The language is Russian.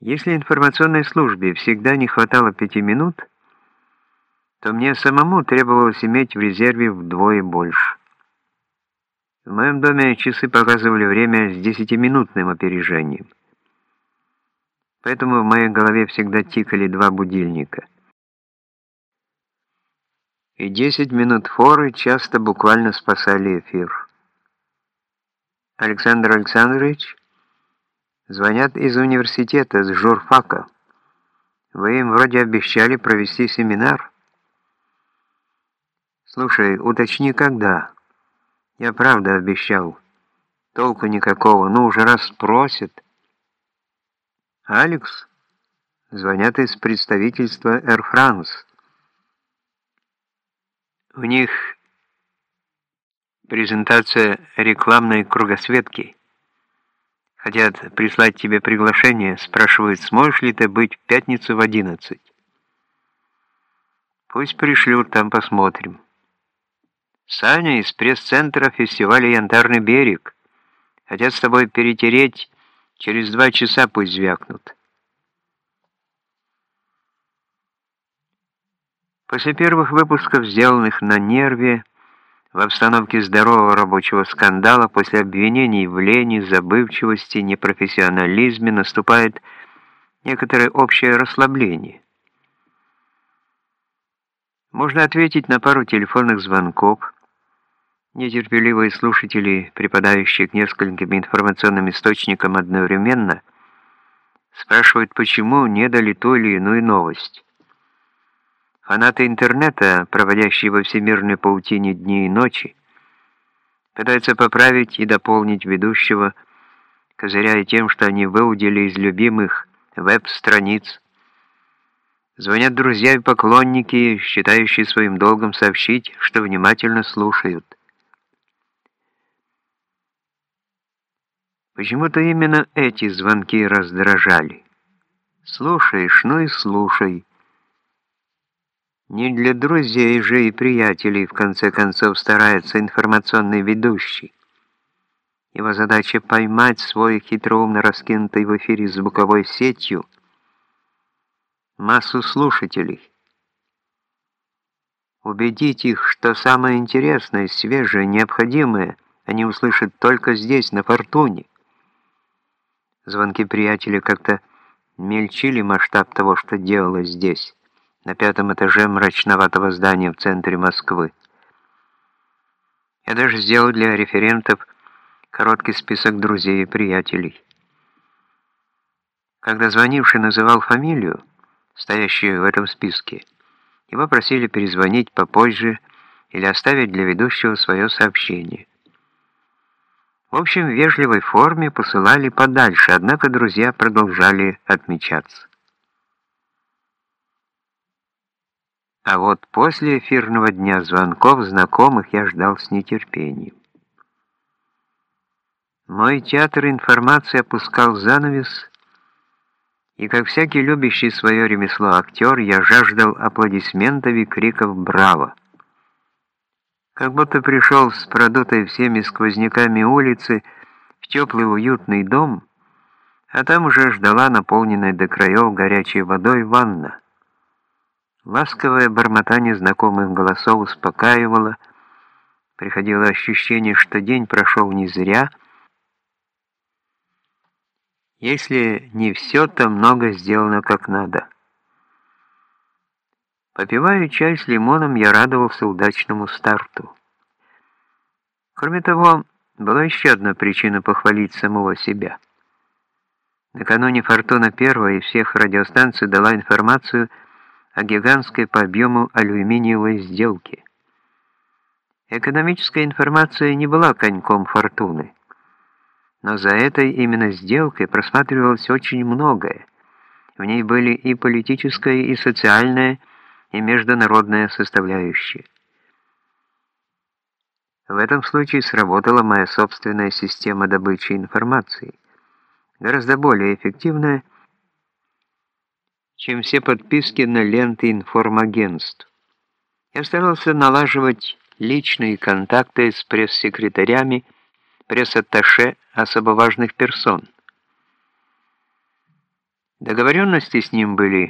Если информационной службе всегда не хватало пяти минут, то мне самому требовалось иметь в резерве вдвое больше. В моем доме часы показывали время с десятиминутным опережением. Поэтому в моей голове всегда тикали два будильника. И 10 минут форы часто буквально спасали эфир. Александр Александрович, звонят из университета, с журфака. Вы им вроде обещали провести семинар. Слушай, уточни, когда. Я правда обещал. Толку никакого, ну уже раз спросят. Алекс, звонят из представительства Air France. У них презентация рекламной кругосветки. Хотят прислать тебе приглашение, спрашивают, сможешь ли ты быть в пятницу в 11. Пусть пришлют, там посмотрим. Саня из пресс-центра фестиваля «Янтарный берег». Хотят с тобой перетереть, через два часа пусть звякнут. После первых выпусков, сделанных на нерве, в обстановке здорового рабочего скандала, после обвинений в лени, забывчивости, непрофессионализме наступает некоторое общее расслабление. Можно ответить на пару телефонных звонков. Нетерпеливые слушатели, припадающие к нескольким информационным источникам одновременно, спрашивают, почему не дали ту или иную новость. Фанаты интернета, проводящие во всемирной паутине дни и ночи, пытаются поправить и дополнить ведущего, козыряя тем, что они выудили из любимых веб-страниц. Звонят друзья и поклонники, считающие своим долгом сообщить, что внимательно слушают. Почему-то именно эти звонки раздражали. Слушаешь, ну и слушай. Не для друзей же и приятелей, в конце концов, старается информационный ведущий. Его задача поймать свой хитроумно раскинутый в эфире звуковой сетью массу слушателей. Убедить их, что самое интересное, свежее, необходимое они услышат только здесь, на Фортуне. Звонки приятеля как-то мельчили масштаб того, что делалось здесь на пятом этаже мрачноватого здания в центре Москвы. Я даже сделал для референтов короткий список друзей и приятелей. Когда звонивший называл фамилию, стоящую в этом списке, его просили перезвонить попозже или оставить для ведущего свое сообщение. В общем, в вежливой форме посылали подальше, однако друзья продолжали отмечаться. А вот после эфирного дня звонков знакомых я ждал с нетерпением. Мой театр информации опускал занавес, и как всякий любящий свое ремесло актер, я жаждал аплодисментов и криков «Браво!». Как будто пришел с продутой всеми сквозняками улицы в теплый уютный дом, а там уже ждала наполненная до краев горячей водой ванна. Ласковое бормотание знакомых голосов успокаивало, приходило ощущение, что день прошел не зря. Если не все, то много сделано как надо. Попивая чай с лимоном, я радовался удачному старту. Кроме того, была еще одна причина похвалить самого себя. Накануне «Фортуна» первая из всех радиостанций дала информацию о гигантской по объему алюминиевой сделке. Экономическая информация не была коньком фортуны, но за этой именно сделкой просматривалось очень многое. В ней были и политическая, и социальная, и международная составляющие. В этом случае сработала моя собственная система добычи информации, гораздо более эффективная, чем все подписки на ленты информагентств. Я старался налаживать личные контакты с пресс-секретарями, пресс-атташе особо важных персон. Договоренности с ним были